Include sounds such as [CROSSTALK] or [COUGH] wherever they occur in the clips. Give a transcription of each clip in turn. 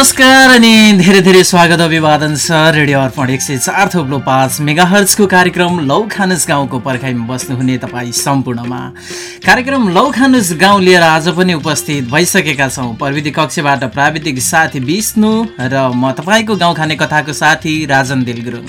नमस्कार अनि धेरै धेरै स्वागत अभिवादन छ रेडियो अर्पण एक सय चार थोप्लो पाँच मेगाहर्जको कार्यक्रम लौखानुस गाउँको पर्खाइमा बस्नुहुने तपाईँ सम्पूर्णमा। कार्यक्रम लौखानुस गाउँ लिएर आज पनि उपस्थित भइसकेका छौँ। प्रविधि कक्षबाट प्राविधिक साथी विष्णु र म तपाईँको गाउँ खाने कथाको साथी राजन दिल गुरुङ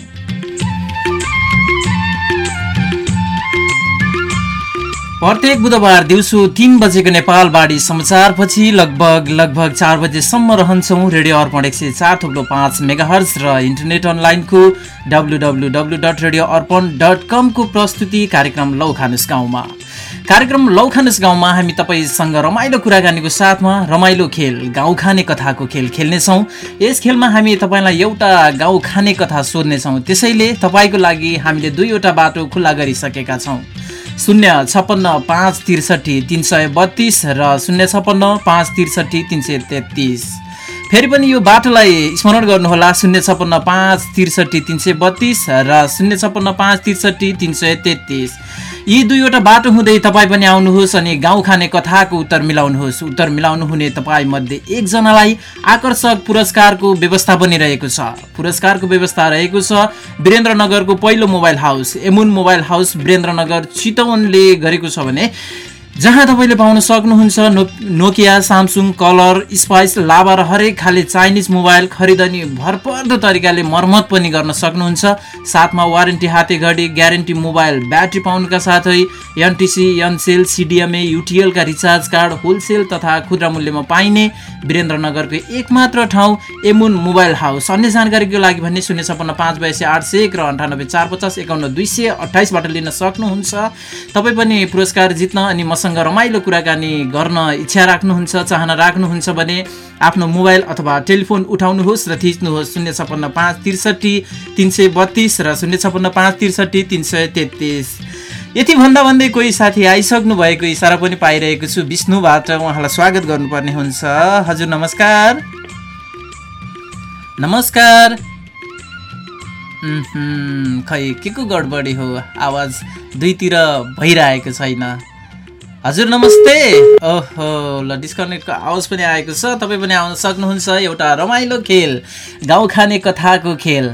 प्रत्येक बुधबार दिउँसो तिन बजेको नेपाल बाढी समाचारपछि लगभग लगभग चार बजेसम्म रहन्छौँ। रेडियो अर्पण एक सय चार पाँच मेगाहर्ज र इन्टरनेट अनलाइनको W W dot radio Arpan dot कमको प्रस्तुति कार्यक्रम लौखानुस गाउँमा। कार्यक्रम लौखानुस गाउँमा हामी तपाईँसँग रमाइलो कुराकानीको साथमा रमाइलो खेल गाउँ खाने कथाको खेल खेल्नेछौँ। यस खेलमा हामी तपाईँलाई एउटा गाउँ खाने कथा सोध्नेछौँ। त्यसैले तपाईँको लागि हामीले दुईवटा बाटो खुल्ला गरिसकेका छौँ। शून्य छप्पन्न पाँच त्रिसठी तिन सय बत्तिस र शून्य छप्पन्न पाँच त्रिसठी तिन सय तेत्तिस। फेरि पनि यो बाटोलाई स्मरण गर्नुहोला शून्य छप्पन्न पाँच त्रिसठी तिन सय बत्तिस र शून्य छप्पन्न पाँच त्रिसठी तिन सय तेत्तिस। यी दुईवटा बाटो हुँदै तपाईँ पनि आउनुहोस् अनि गाउँ खाने कथाको उत्तर मिलाउनुहोस्। उत्तर मिलाउनु हुने तपाईँ मध्ये एकजनालाई आकर्षक पुरस्कारको व्यवस्था पनि रहेको छ। पुरस्कारको व्यवस्था रहेको छ वीरेन्द्रनगरको पहिलो मोबाइल हाउस। एमुन मोबाइल हाउस वीरेन्द्रनगर चितवनले गरेको छ भने जहाँ तपाईँले पाउन सक्नुहुन्छ no Nokia Samsung colour Spice Lava र हरेक खाले चाइनिज मोबाइल खरिद अनि भरपर्दो तरिकाले मर्मत पनि गर्न सक्नुहुन्छ। साथमा वारेन्टी हाते घडी ग्यारेन्टी मोबाइल ब्याट्री पाउनुका साथै एनटिसी एनसेल सिडिएमए युटिएलका रिचार्ज कार्ड होलसेल तथा खुद्रा मूल्यमा पाइने वीरेन्द्रनगरको एकमात्र ठाउँ एमुन मोबाइल हाउस अन्य जानकारीको लागि भने शून्य छप्पन्न पाँच बयासी आठ सय एक र अन्ठानब्बे चार पचास एकाउन्न दुई सय अठाइसबाट लिन सक्नुहुन्छ। तपाईँ पनि पुरस्कार जित्न अनि मसँग रमाइलो कुराकानी गर्न इच्छा राख्नुहुन्छ चाहना राख्नुहुन्छ भने आफ्नो मोबाइल अथवा टेलिफोन उठाउनुहोस् र थिच्नुहोस्। शून्य छप्पन्न पाँच त्रिसठी तिन सय बत्तिस र शून्य छप्पन्न पाँच त्रिसठी तिन सय तेत्तिस। यति भन्दा भन्दै कोही साथी आइसक्नु भएको इसारा पनि पाइरहेको छु। विष्णुबाट उहाँलाई स्वागत गर्नुपर्ने हुन्छ। हजुर नमस्कार। नमस्कार। खै के को गडबडी हो? आवाज दुईतिर भइरहेको छैन। हजुर नमस्ते। ओहो ल डिस्कनेक्टको आवाज पनि आएको छ। तपाईँ पनि आउन सक्नुहुन्छ एउटा रमाइलो खेल गाउँ खाने कथाको खेल।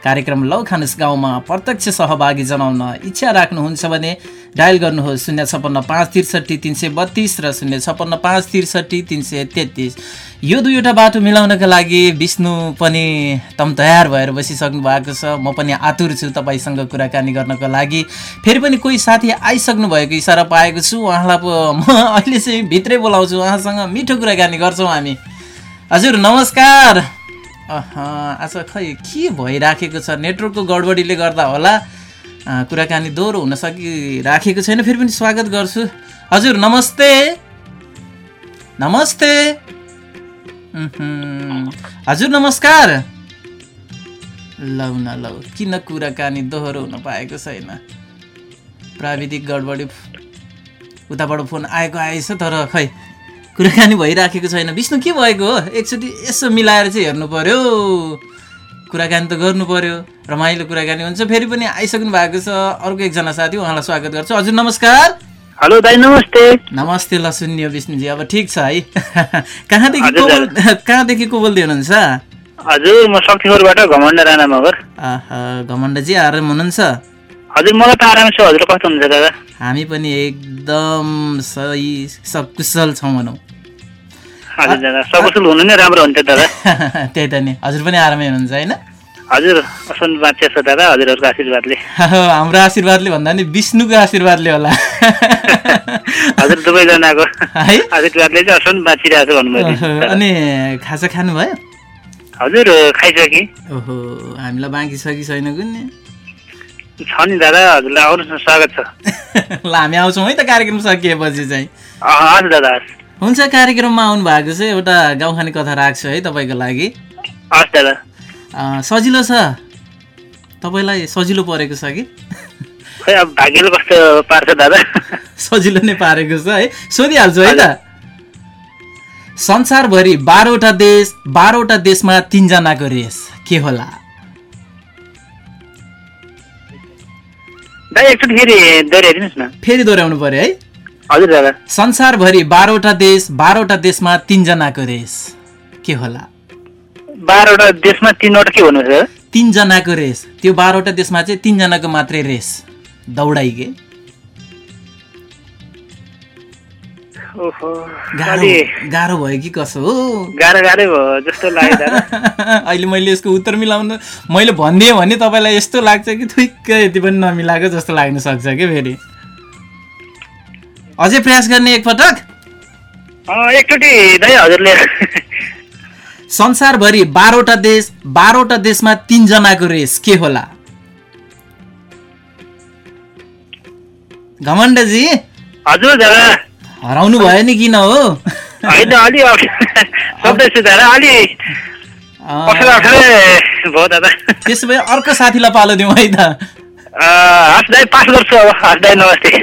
कार्यक्रम लौ खानुस गाउँमा प्रत्यक्ष सहभागी जनाउन इच्छा राख्नुहुन्छ भने डायल गर्नुहोस् शून्य छप्पन्न पाँच त्रिसठी तिन सय बत्तिस र शून्य छप्पन्न पाँच त्रिसठी तिन सय तेत्तिस। यो दुईवटा बाटो मिलाउनका लागि विष्णु पनि तम तयार भएर बसिसक्नु भएको छ। म पनि आतुर छु तपाईँसँग कुराकानी गर्नको लागि। फेरि पनि कोही साथी आइसक्नु भएको इसारा पाएको छु। उहाँलाई म अहिले चाहिँ भित्रै बोलाउँछु। उहाँसँग मिठो कुराकानी गर्छौँ हामी। हजुर नमस्कार। अह, आज खै के भइराखेको छ? नेटवर्कको गडबडीले गर्दा होला। कुराकानी दोहोरो हुन सकिराखेको छैन फेरि पनि स्वागत गर्छु। हजुर नमस्ते। नमस्ते। हजुर नमस्कार। लौ न लौ किन कुराकानी दोहोरो हुन पाएको छैन? प्राविधिक गडबडी उताबाट फोन आएको आएछ तर खै कुराकानी भइराखेको छैन। विष्णु के भएको हो? एकचोटि यसो मिलाएर चाहिँ हेर्नु पर्यो। कुराकानी त गर्नु पर्यो रमाइलो कुराकानी हुन्छ। फेरि पनि आइसक्नु भएको छ अर्को एकजना साथी उहाँलाई स्वागत गर्छु। हजुर नमस्कार। हेलो दाइ नमस्ते। नमस्ते ल सुन्यो विष्णुजी। अब ठिक छ है। [LAUGHS] कहाँदेखि को बोल [LAUGHS] कहाँदेखि को बोल्दै हुनुहुन्छ? हजुर म शक्तिखोरबाट घमण्ड राणा मगर घमण्डजी आराम हुनुहुन्छ? हजुर मलाई त आराम छ। हजुर कस्तो हुनुहुन्छ दादा? हामी पनि एकदम सही सकुशल छौँ भनौँ। हुनु नै राम्रो हुन्थ्यो दादा। [LAUGHS] त्यही त नि हजुर पनि आरामै हुनुहुन्छ होइन? हजुर असन बाँचे छ दादा हजुरहरूको आशीर्वादले। हाम्रो आशीर्वादले भन्दा नि विष्णुको आशीर्वादले होला। [LAUGHS] हजुर दुवैजनाको है? आशीर्वादले चाहिँ असन बाँचिरहेको छ भन्नुभयो अनि खाजा खानुभयो? हजुर खाइसकेँ। ओहो हामीलाई बाँकी छ कि छैन कुन्ने? छ नि दादा हजुरलाई आउनुहोस् न स्वागत छ। [LAUGHS] ल हामी आउँछौँ है त कार्यक्रम सकिएपछि चाहिँ। हजुर दादा। हुन्छ कार्यक्रममा आउनु भएको छ एउटा गाउँ खाने कथा राख्छु है तपाईँको लागि। सजिलो छ? तपाईँलाई सजिलो परेको छ कि? सजिलो नै पारेको छ है। सोधिहाल्छु है त। संसारभरि बाह्रवटा देश बाह्रवटा देशमा तिनजनाको रेस के होला? फेरि दोहोऱ्याइदिनुहोस् न। फेरि दोहोऱ्याउनु पर्यो है। संसारभरि बाह्रवटा देश बाह्रवटा देशमा तिनजनाको रेस। के होला? बाह्रवटा देशमा तिनवटा के भन्नु छ तिनजनाको रेस। त्यो बाह्रवटा देशमा चाहिँ तिनजनाको मात्रै रेस। दौडाइ के ओहो। गाह्रो भयो कि कसो हो? गाह्रो गाह्रै भयो जस्तो लाग्यो दादा। [LAUGHS] अहिले मैले यसको उत्तर मिलाउनु मैले भनिदिएँ भने तपाईँलाई यस्तो लाग्छ कि ठिक्कै यति पनि नमिलाएको जस्तो लाग्न सक्छ कि फेरि। अझै प्रयास गर्ने एकपटक? संसारभरि बाह्रवटा देश बाह्रवटा देशमा तिनजनाको रेस के होला? घमण्डजी? हजुर हराउनु भयो नि किन हो? त्यसो भए अर्को साथीलाई पालो दिउँ है त।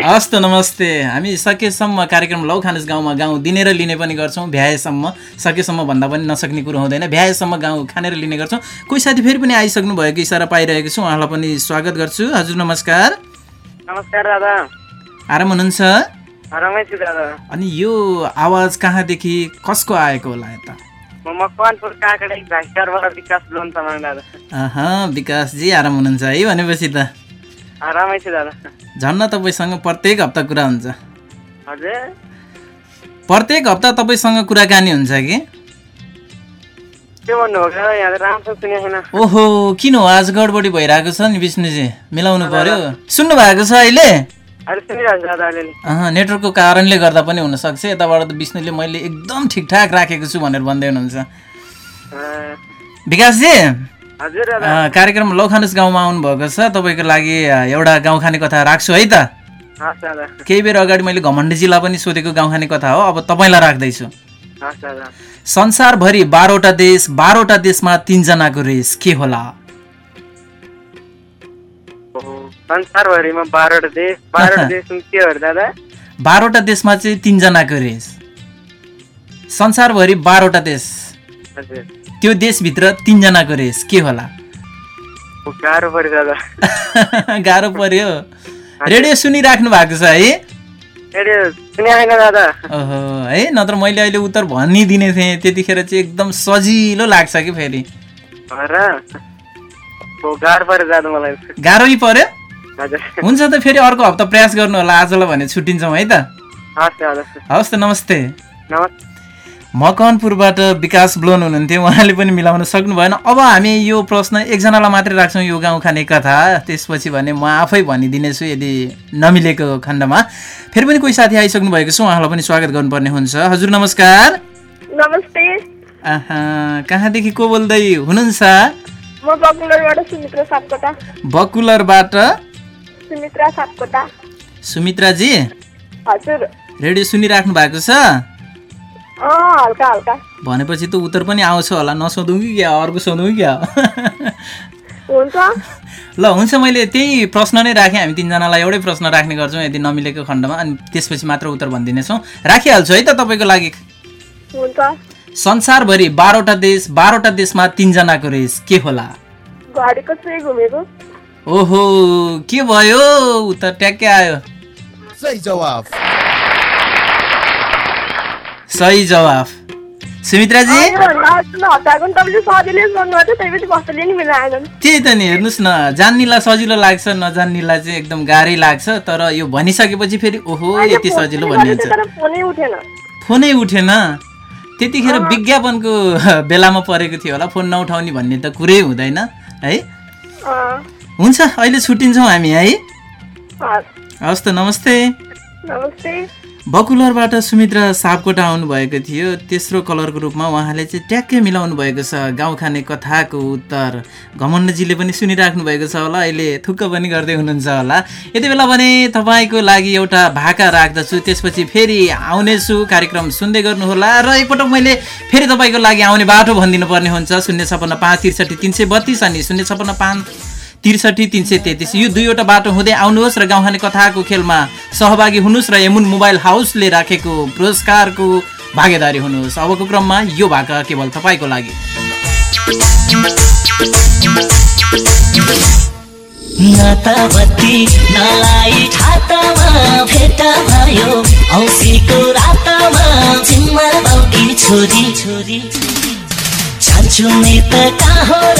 हस् त नमस्ते। हामी सकेसम्म कार्यक्रम लौ खानुस गाउँमा गाउँ दिनेर लिने पनि गर्छौँ। भ्याएसम्म सकेसम्म भन्दा पनि नसक्ने कुरो हुँदैन। भ्याएसम्म गाउँ खानेर लिने गर्छौँ। कोही साथी फेरि पनि आइसक्नु भएको इसारा पाइरहेको छु। उहाँलाई पनि स्वागत गर्छु। हजुर नमस्कार। नमस्कार दादा। आराम हुनुहुन्छ? आरामै छु दादा। अनि यो आवाज कहाँदेखि कसको आएको होला यता? विकासजी आराम हुनुहुन्छ है भनेपछि त। झन्न तपाईँसँग प्रत्येक हप्ता कुरा हुन्छ। प्रत्येक हप्ता तपाईँसँग कुराकानी हुन्छ कि? ओहो किन हो आज गडबडी भइरहेको छ नि विष्णुजी? मिलाउनु पर्यो। सुन्नु भएको छ अहिले नेटवर्कको कारणले गर्दा पनि हुनसक्छ। यताबाट त विष्णुले मैले एकदम ठिकठाक राखेको छु भनेर भन्दै हुनुहुन्छ। विकासजी? कार्यक्रम लौखानुस गाउँमा आउनुभएको छ। तपाईँको लागि एउटा गाउँ खाने कथा राख्छु है त? केही बेर अगाडि मैले घमण्डजीलाई पनि सोधेको गाउँ खाने कथा हो। अब तपाईँलाई राख्दैछु। संसारभरि बाह्रवटा देश बाह्रवटा देशमा तिनजनाको रेस के होला? बाह्रवटा देश [LAUGHS] बाह्रवटा देशमा चाहिँ तिनजनाको रेस। संसारभरि बाह्रवटा देश। त्यो देशभित्र तिनजनाको रेस के होला? [LAUGHS] गाह्रो पर्यो रेडियो सुनिराख्नु भएको छ है? ओहो है? नत्र मैले अहिले उत्तर भनिदिने थिएँ त्यतिखेर चाहिँ एकदम सजिलो लाग्छ कि फेरि? गाह्रो पर्यो हुन्छ त फेरि अर्को हप्ता प्रयास गर्नु होला आजलाई भने छुट्टिन्छौँ है त। हवस् त नमस्ते। नमस्ते मकवानपुरबाट विकास ब्लोन हुनुहुन्थ्यो। उहाँले पनि मिलाउन सक्नु भएन। अब हामी यो प्रश्न एकजनालाई मात्रै राख्छौँ। यो गाउँ खाने कथा। त्यसपछि भने म आफै भनिदिनेछु यदि नमिलेको खण्डमा। फेरि पनि कोही साथी आइसक्नु भएको छ? उहाँलाई पनि स्वागत गर्नुपर्ने हुन्छ। हजुर नमस्कार। नमस्ते। आहा कहाँदेखि को बोल्दै हुनुहुन्छ? म बकुलरबाट सुमित्रा सापकोटा। बकुलरबाट? सुमित्रा सापकोटा। सुमित्राजी? हजुर। रेडियो सुनिराख्नु भएको छ? हल्का हल्का। भनेपछि त उत्तर पनि आउँछ होला। नसोधौँ कि क्या? अर्को सोधौँ क्या? हुन्छ। ल हुन्छ मैले त्यही प्रश्न नै राखेँ। हामी तिनजनालाई एउटै प्रश्न राख्ने गर्छौँ यदि नमिलेको खण्डमा। अनि त्यसपछि मात्र उत्तर भनिदिनेछौँ। राखिहाल्छु है त तपाईँको लागि। हुन्छ। संसारभरि बाह्रवटा देश बाह्रवटा देशमा तिनजनाको रेस के होला? ओहो के भयो? उत्तर ट्याक्कै आयो। सही जवाफ। सही जवाफ। सुमित्राजी? त्यही त नि हेर्नुहोस् न जान्नेलाई सजिलो लाग्छ नजान्नेलाई चाहिँ एकदम गाह्रै लाग्छ तर यो भनिसकेपछि फेरि ओहो यति सजिलो भन्ने हुन्छ तर फोनै उठेन। त्यतिखेर विज्ञापनको [LAUGHS] बेलामा परेको थियो होला फोन नउठाउने भन्ने त कुरै हुँदैन है? हुन्छ अहिले छुट्टिन्छौँ हामी है? हवस् त नमस्ते। नमस्ते। बकुलरबाट सुमित्रा सापकोटा आउनुभएको थियो। तेस्रो कलरको रूपमा उहाँले चाहिँ ट्याक्कै मिलाउनु भएको छ। गाउँ खाने कथाको उत्तर घमण्डजीले पनि सुनिराख्नु भएको छ होला। अहिले थुक्क पनि गर्दै हुनुहुन्छ होला। यति बेला भने तपाईँको लागि एउटा भाका राख्दछु। त्यसपछि फेरि आउनेछु। कार्यक्रम सुन्दै गर्नुहोला। र एकपटक मैले फेरि तपाईँको लागि आउने बाटो भनिदिनु पर्ने हुन्छ। शून्य छपन्न पाँच त्रिसठी तिन सय बत्तिस अनि शून्य छपन्न पाँच त्रिसठी तिन सय तेत्तिस। यो दुईवटा बाटो हुँदै आउनुहोस् र गाउँखाने कथाको खेलमा सहभागी हुनुहोस् र एमुन मोबाइल हाउसले राखेको पुरस्कारको भागेदारी हुनुहोस्। अबको क्रममा यो भाका केवल तपाईँको लागि। नलाई भेट भयो। औसीको छोरी छोरी। त कहाँ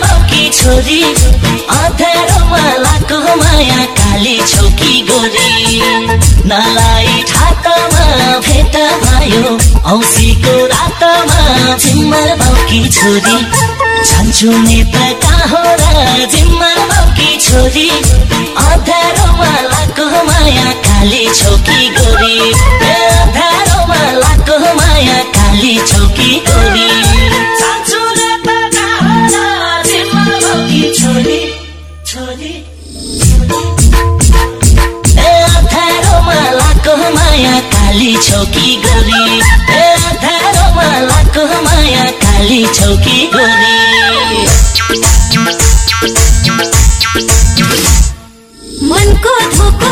बाउकी छोरी। काली छौकी गोरी। औसीको रातमा जिम्मा बाउकी छोरी। छान्छुने त कहाँ बाउकी छोरी। अँध्यारोमा लाको माया काली छौकी गोरी। ए अँध्यारोमा लाको माया काली छौकी गोरी छान्छुने त कहाँ र जिम्मा बाउकी छोरी छोरी ए अँध्यारोमा लाको माया काली मनको धोको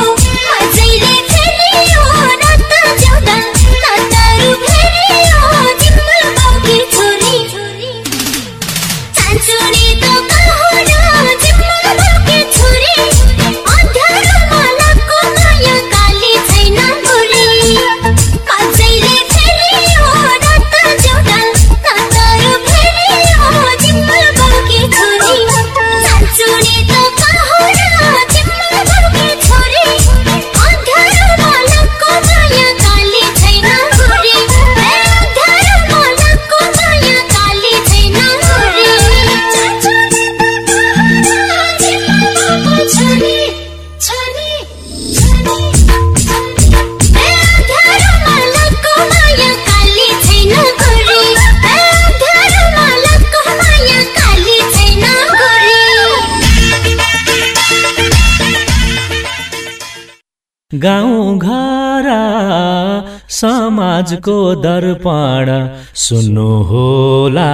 समाज समाजको दर्पण। सुन्न होला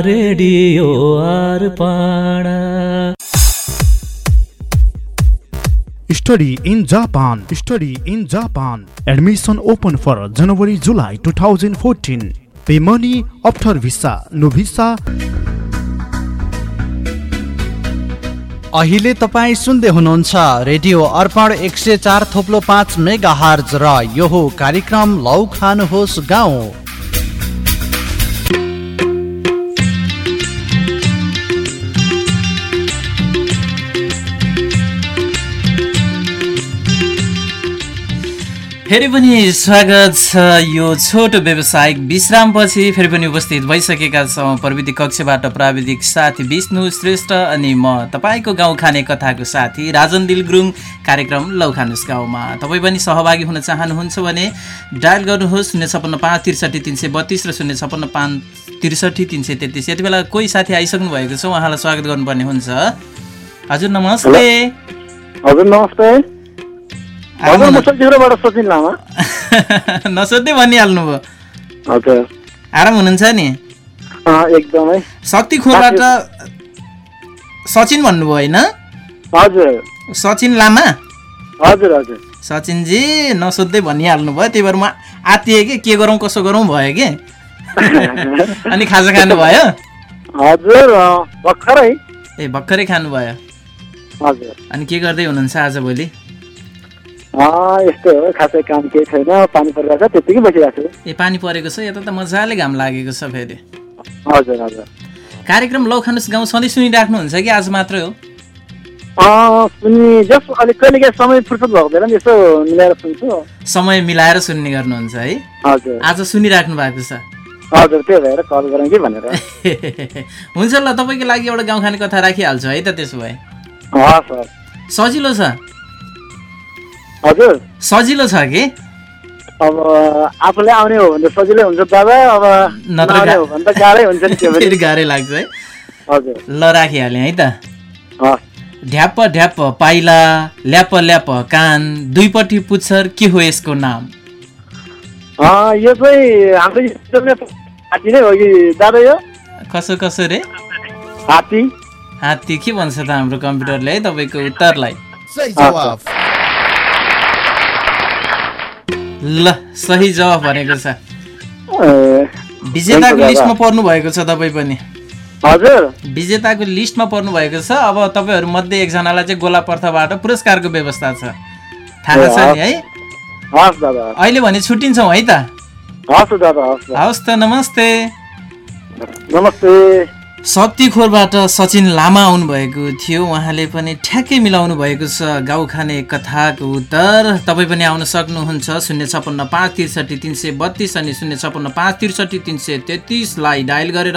radio Arpan. Study in Japan study in Japan admission open for January July 2014 pay money after visa no visa अहिले तपाईँ सुन्दै हुनुहुन्छ रेडियो अर्पण एक सय चार थोप्लो पाँच मेगा हार्ज र यो कार्यक्रम लौ खानुहोस् गाउँ। फेरि पनि स्वागत छ यो छोटो व्यावसायिक विश्रामपछि। फेरि पनि उपस्थित भइसकेका छौँ प्रविधि कक्षबाट प्राविधिक साथी विष्णु श्रेष्ठ अनि म तपाईँको गाउँ खाने कथाको साथी राजन दिल गुरुङ कार्यक्रम लौखानुस गाउँमा। तपाईँ पनि सहभागी हुन चाहनुहुन्छ भने डायल गर्नुहोस् शून्य छपन्न पाँच त्रिसठी तिन सय बत्तिस र शून्य छपन्न पाँच त्रिसठी तिन सय तेत्तिस। यति बेला कोही साथी आइसक्नु भएको छ उहाँलाई स्वागत गर्नुपर्ने हुन्छ। हजुर नमस्ते। हजुर नमस्ते। [LAUGHS] नसोध्दै भनिहाल्नुभयो। हजुर। आराम हुनुहुन्छ नि? एकदमै। शक्ति खोलबाट सचिन भन्नुभयो होइन? सचिन लामा? हजुर हजुर। सचिनजी नसोध्दै भनिहाल्नु भयो त्यही भएर म आत्तिएँ कि के गरौँ कसो गरौँ भयो कि? [LAUGHS] अनि खाजा खानुभयो? हजुर भर्खरै। ए भर्खरै खानुभयो। हजुर। अनि के गर्दै हुनुहुन्छ आजभोलि अँ, यस्तो हो खासै काम केही छैन पानी परिरहेको छ त्यत्तिकै बसिरहेको छु। ए पानी परेको छ यता त मजाले घाम लागेको छ फेरि। हजुर हजुर। कार्यक्रम लौ खानुस् गाउँ सधैँ सुनिराख्नुहुन्छ कि आज मात्रै हो? अँ, सुनि जस अलिक कहिले काहीँ समय फुर्सद भएको बेला यसो मिलाएर सुन्छु। समय मिलाएर सुन्ने गर्नुहुन्छ है? हजुर। आज सुनिराख्नु भएको छ। हजुर त्यही भएर कल गरौँ कि भनेर। [LAUGHS] हुन्छ ल तपाईँको लागि एउटा गाउँ खाने कथा राखिहाल्छु है त त्यसो भए। हस् हस् सजिलो छ? हजुर। सजिलो छ कि? अब आफूले आउने हो भने सजिलै हुन्छ दादा अब नत्र हो भने त गाह्रै हुन्छ नि त्यो फेरि [LAUGHS] गाह्रै लाग्छ है। हजुर। ल राखिहालेँ है त। ढ्याप ढ्याप पाइला ल्याप ल्याप कान दुईपट्टि पुच्छर के हो यसको नाम? अँ, यो चाहिँ हाम्रो हात्ती नै हो कि दादा यो? कसो कसो रे? हात्ती। हात्ती के भन्छ त हाम्रो कम्प्युटरले है तपाईँको उत्तरलाई? सही जवाफ। ल सही जवाफ भनेको छ। विजेताको लिस्टमा। पर्नु भएको छ तपाईँ पनि। हजुर। विजेताको लिस्टमा पर्नु भएको छ। अब तपाईँहरू मध्ये एकजनालाई चाहिँ गोला प्रथाबाट पुरस्कारको व्यवस्था छ। थाहा छ नि है? अहिले भने छुट्टिन्छौँ है त। हवस् त नमस्ते। नमस्ते। शक्तिखोरबाट सचिन लामा आउनुभएको थियो। उहाँले पनि ठ्याक्कै मिलाउनु भएको छ। गाउँ खाने कथाको उत्तर। तपाईँ पनि आउन सक्नुहुन्छ। शून्य छपन्न पाँच त्रिसठी तिन सय बत्तिस अनि शून्य छपन्न पाँच त्रिसठी तिन सय तेत्तिसलाई डायल गरेर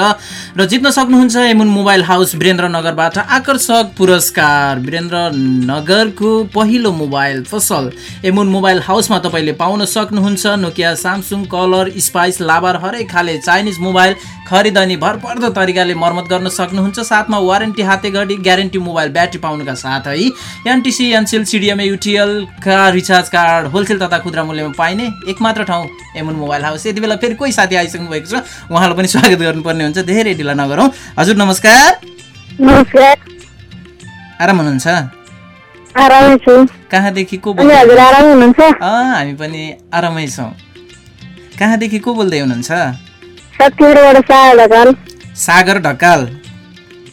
र जित्न सक्नुहुन्छ एमुन मोबाइल हाउस वीरेन्द्रनगरबाट आकर्षक पुरस्कार। वीरेन्द्रनगरको पहिलो मोबाइल पसल एमुन मोबाइल हाउसमा तपाईँले पाउन सक्नुहुन्छ। Nokia Samsung colour Spice Lava हरेक खाले चाइनिज मोबाइल। खरिद अनि भरपर्दो तरिकाले मर्मत गर्न सक्नुहुन्छ। साथमा वारेन्टी हाते घडी ग्यारेन्टी मोबाइल ब्याट्री पाउनुका साथै एनटिसी एनसिएल सिडिएमए युटिएलका रिचार्ज कार्ड होलसेल तथा खुद्रा मूल्यमा पाइने एकमात्र ठाउँ एमुन मोबाइल हाउस। यति बेला फेरि कोही साथी आइसक्नु भएको छ। उहाँलाई पनि स्वागत गर्नुपर्ने हुन्छ। धेरै ढिला नगरौँ। हजुर नमस्कार। नमस्कार। आराम हुनुहुन्छ? आरामै छु। कहाँदेखि को हामी पनि आरामै छौँ। कहाँदेखि को बोल्दै हुनुहुन्छ? सागर ढकाल।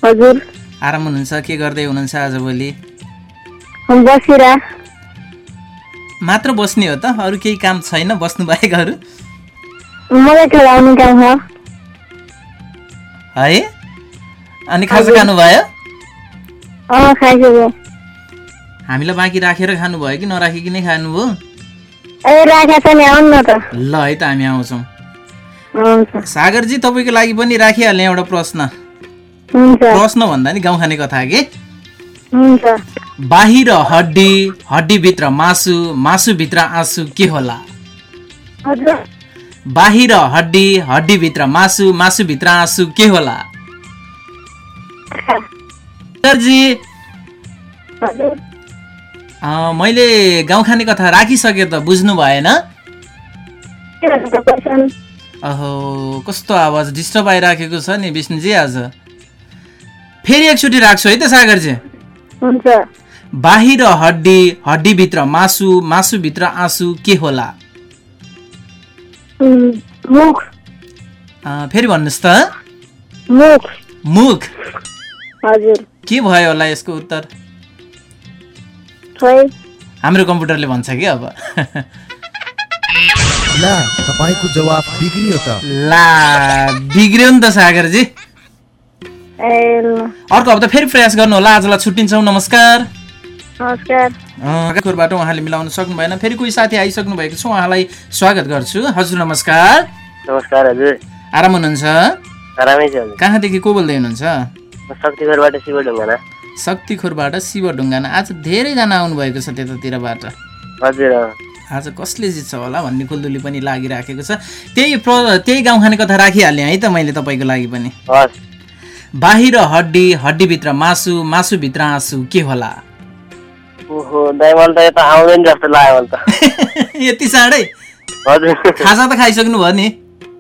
हजुर। आराम हुनुहुन्छ? के गर्दै हुनुहुन्छ आजभोलि हम बसिरा। मात्र बस्ने हो त? अरू केही काम छैन बस्नु बाहेक अरू मलाई खेलाउने काम छ है? अनि खाजा खानुभयो? हामीलाई बाँकी राखेर खानुभयो कि नराखिकन खानुभयो? ल है त हामी आउँछौँ। सागरजी तपाईँको लागि पनि राखिहालेँ एउटा प्रश्न। प्रश्न भन्दा नि गाउँ खाने कथा के बाहिर हड्डी हड्डीभित्र मासु मासुभित्र आँसु के होला? बाहिर हड्डी हड्डीभित्र मासु मासुभित्र आँसु के होला? सागरजी मैले गाउँ खाने कथा राखिसकेँ त बुझ्नु भएन। अहो कस्तो आवाज डिस्टर्ब आइराखेको छ नि विष्णुजी आज? फेरि एकचोटि राख्छु है त सागरजी। हुन्छ। बाहिर हड्डी हड्डीभित्र मासु मासुभित्र आँसु के होला? फेरि भन्नुहोस् त। मुख। हजुर। के भयो होला यसको उत्तर? हाम्रो कम्प्युटरले भन्छ कि अब? [LAUGHS] ला तपाईँको जवाब बिग्रियो त। ला बिग्रियो नि त सागरजी। अर्को हप्ता फेरि प्रयास गर्नु होला आजलाई छुट्टिन्छौँ नमस्कार। नमस्कार। खोरबाट उहाँले मिलाउन सक्नु भएन फेरि कोही साथी आइसक्नु भएको छ उहाँलाई स्वागत गर्छु। हजुर नमस्कार। नमस्कार हजुर। आराम हुनुहुन्छ? आरामै छ हजुर। कहाँदेखि को बोल्दै हुनुहुन्छ? म शक्तिगढबाट शिव ढुङ्गाना। शक्तिखोरबाट शिव ढुङ्गाना। आज धेरैजना आउनुभएको छ त्यतातिरबाट। हजुर। आज कसले जित्छ होला भन्ने कुल्दुली पनि लागिराखेको छ। त्यही प्र त्यही गाउँ खाने कथा राखिहालेँ है त मैले तपाईँको लागि पनि। बाहिर हड्डी हड्डीभित्र मासु मासुभित्र आँसु के होला? यता [LAUGHS] हजुर। खाजा त खाइसक्नु भयो नि?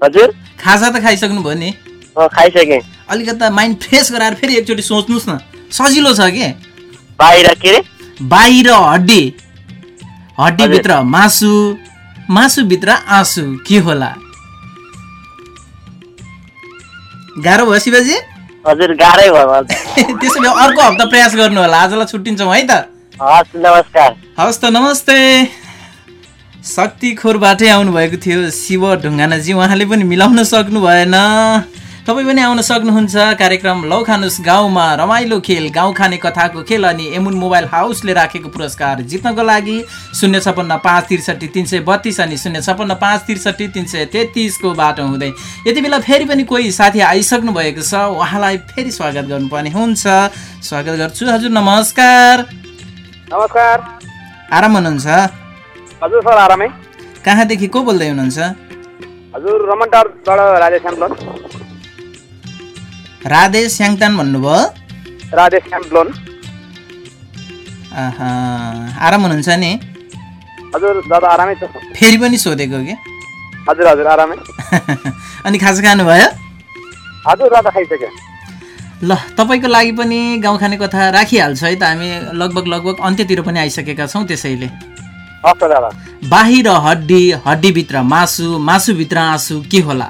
हजुर। खाजा त खाइसक्नु भयो नि? खाइसकेँ। अलिकता माइन्ड फ्रेस गराएर फेरि एकचोटि सोच्नुहोस् न। सजिलो छ के? बाहिर के बाहिर हड्डी। हड्डीभित्र मासु मासुभित्र आँसु के होला? गाह्रो भयो शिवजी? हजुर गाह्रै भयो [LAUGHS] त्यसो भए अर्को हप्ता प्रयास गर्नु होला। आजलाई छुट्टिन्छौँ है त। हस् नमस्कार। हवस् त नमस्ते। शक्तिखोरबाटै आउनुभएको थियो शिव ढुङ्गानाजी। उहाँले पनि मिलाउन सक्नु भएन। तपाईँ पनि आउन सक्नुहुन्छ। कार्यक्रम लौ खानुस् गाउँमा रमाइलो खेल गाउँ खाने कथाको खेल अनि एमुन मोबाइल हाउसले राखेको पुरस्कार जित्नको लागि शून्य छपन्न पाँच त्रिसठी तिन सय बत्तिस अनि शून्य छपन्न पाँच त्रिसठी तिन सय तेत्तिसको बाटो हुँदै। यति बेला फेरि पनि कोही साथी आइसक्नु भएको छ। उहाँलाई फेरि स्वागत गर्नुपर्ने हुन्छ। स्वागत गर्छु। हजुर नमस्कार। नमस्कार। आराम हुनुहुन्छ? हजुर सर आरामै। कहाँदेखि को बोल्दै हुनुहुन्छ? हजुर रमनटारबाट राजेश राधे स्याङतान भन्नुभयो? श्यामलोन आहा, आराम हुनुहुन्छ नि? हजुर दादा आरामै छ। फेरि पनि सोधेको कि? हजुर हजुर आरामै। [LAUGHS] अनि खाजा खानुभयो? हजुर दादा खाइसक्यो। ल तपाईँको लागि पनि गाउँ खाने कथा राखिहाल्छ है त। हामी लगभग लगभग अन्त्यतिर पनि आइसकेका छौँ त्यसैले। बाहिर हड्डी हड्डीभित्र मासु मासुभित्र आँसु के होला?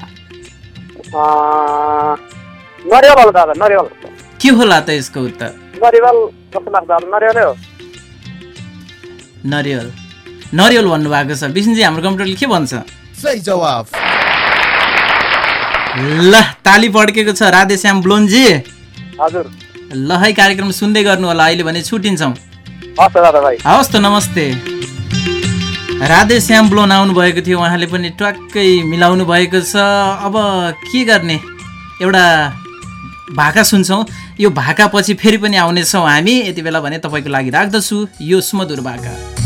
नरिवल होला दादा नरिवल। के होला त यसको उत्तर? नरिवल कस्तो लाग्छ दादा नरिवलै हो। नरिवल। नरिवल भन्नुभएको छ। विष्णुजी हाम्रो कम्प्युटरले के भन्छ? सही जवाफ। ल ताली पड्केको छ राधेश्याम ब्लोनजी। हजुर। ल है कार्यक्रम सुन्दै गर्नु होला अहिले भने छुट्टिन्छौँ हस् त दादा भाइ। हवस् त नमस्ते। राधेश्याम ब्लोन आउनु भएको थियो उहाँले पनि ट्वाक्कै मिलाउनु भएको छ। अब के गर्ने? एउटा भाका सुन्छौँ। यो भाका पछि फेरि पनि आउनेछौँ हामी। यति बेला भने तपाईँको लागि राख्दछु। यो सुमधुर भाका।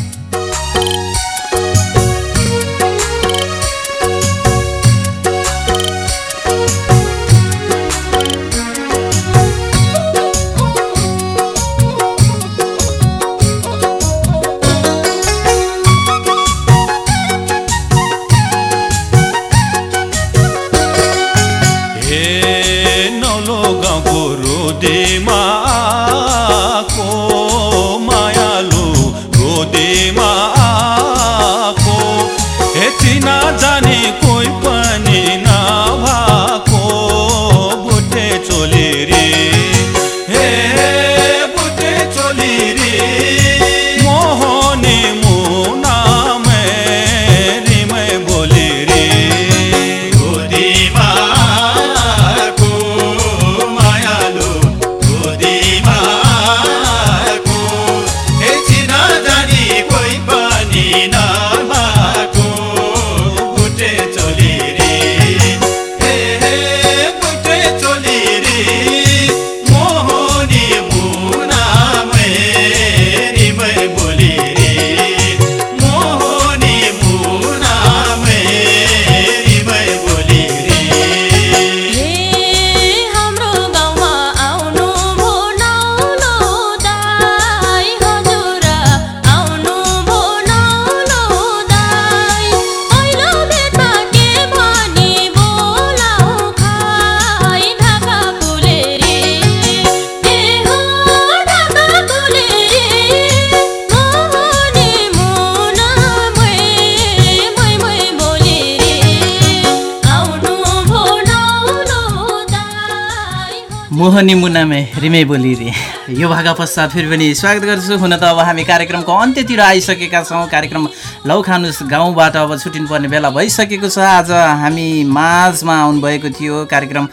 मोहनी मुनामे रिमे बोली रे। यो भाका पश्चात फेरि पनि स्वागत गर्छु हुन त अब हामी कार्यक्रमको अन्त्यतिर आइसकेका छौँ। कार्यक्रम लौ खानुस् गाउँबाट अब छुट्टिनुपर्ने बेला भइसकेको छ। आज हामी माझमा आउनुभएको थियो। कार्यक्रम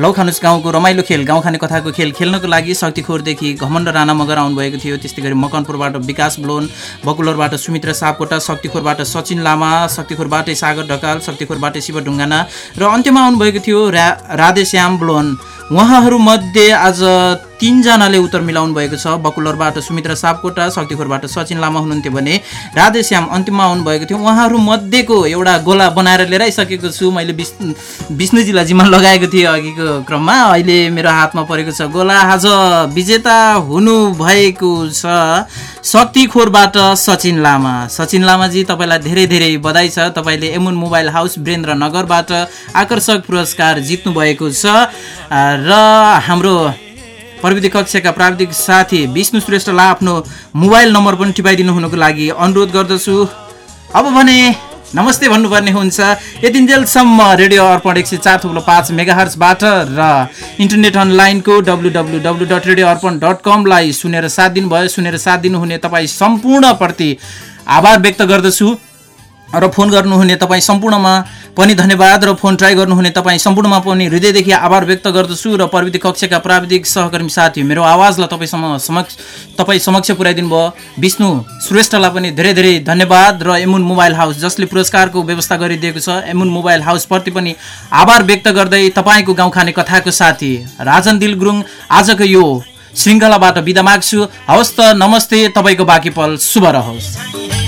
लौ खानुस् गाउँको रमाइलो खेल गाउँ खाने कथाको खेल खेल्नको लागि शक्तिखोरदेखि घमण्ड राणा मगर आउनुभएको थियो। त्यस्तै गरी मकनपुरबाट विकास ब्लोन बकुलरबाट सुमित्र सापकोटा शक्तिखोरबाट सचिन लामा शक्तिखोरबाटै सागर ढकाल शक्तिखोरबाटै शिव ढुङ्गाना र अन्त्यमा आउनुभएको थियो रा राधेश्याम ब्लोन। उहाँहरूमध्ये आज तिनजनाले उत्तर मिलाउनु भएको छ। बकुलरबाट सुमित्र सापकोटा शक्तिखोरबाट सचिन लामा हुनुहुन्थ्यो भने राधेश्याम अन्तिममा आउनुभएको थियो। उहाँहरूमध्येको एउटा गोला बनाएर लिएर आइसकेको छु। मैले विष्णु विष्णुजीलाई जिम्मा लगाएको थिएँ अघिको क्रममा। अहिले मेरो हातमा परेको छ गोला। आज विजेता हुनुभएको छ शक्तिखोरबाट सचिन लामा। सचिन लामाजी तपाईँलाई धेरै धेरै बधाई छ। तपाईँले एमुन मोबाइल हाउस वीरेन्द्रनगरबाट आकर्षक पुरस्कार जित्नु भएको छ। र हाम्रो प्रविधि कक्षका प्राविधिक साथी विष्णु श्रेष्ठलाई आफ्नो मोबाइल नम्बर पनि टिपाइदिनु हुनुको लागि अनुरोध गर्दछु। अब भने नमस्ते भन्नुपर्ने हुन्छ। यतिन्जेलसम्म रेडियो अर्पण एक सय चार थुप्रो पाँच मेगाहर्सबाट र इन्टरनेट अनलाइनको W W W dot radio Arpan dot कमलाई सुनेर साथ दिनुभयो। सुनेर साथ दिनुहुने तपाईँ सम्पूर्णप्रति आभार व्यक्त गर्दछु। र फोन गर्नुहुने तपाईँ सम्पूर्णमा पनि धन्यवाद र फोन ट्राई गर्नुहुने तपाईँ सम्पूर्णमा पनि हृदयदेखि आभार व्यक्त गर्दछु र प्रविधि कक्षका प्राविधिक सहकर्मी साथी मेरो आवाजलाई तपाईँसम्म समक्ष तपाईँ समक्ष पुर्याइदिनु भयो। विष्णु श्रेष्ठलाई पनि धेरै धेरै धन्यवाद र एमुन मोबाइल हाउस जसले पुरस्कारको व्यवस्था गरिदिएको छ एमुन मोबाइल हाउसप्रति पनि आभार व्यक्त गर्दै तपाईँको गाउँ खाने कथाको साथी राजन दिल गुरुङ आजको यो श्रृङ्खलाबाट बिदा माग्छु। हवस् त नमस्ते तपाईँको बाँकी पल शुभ रहोस्।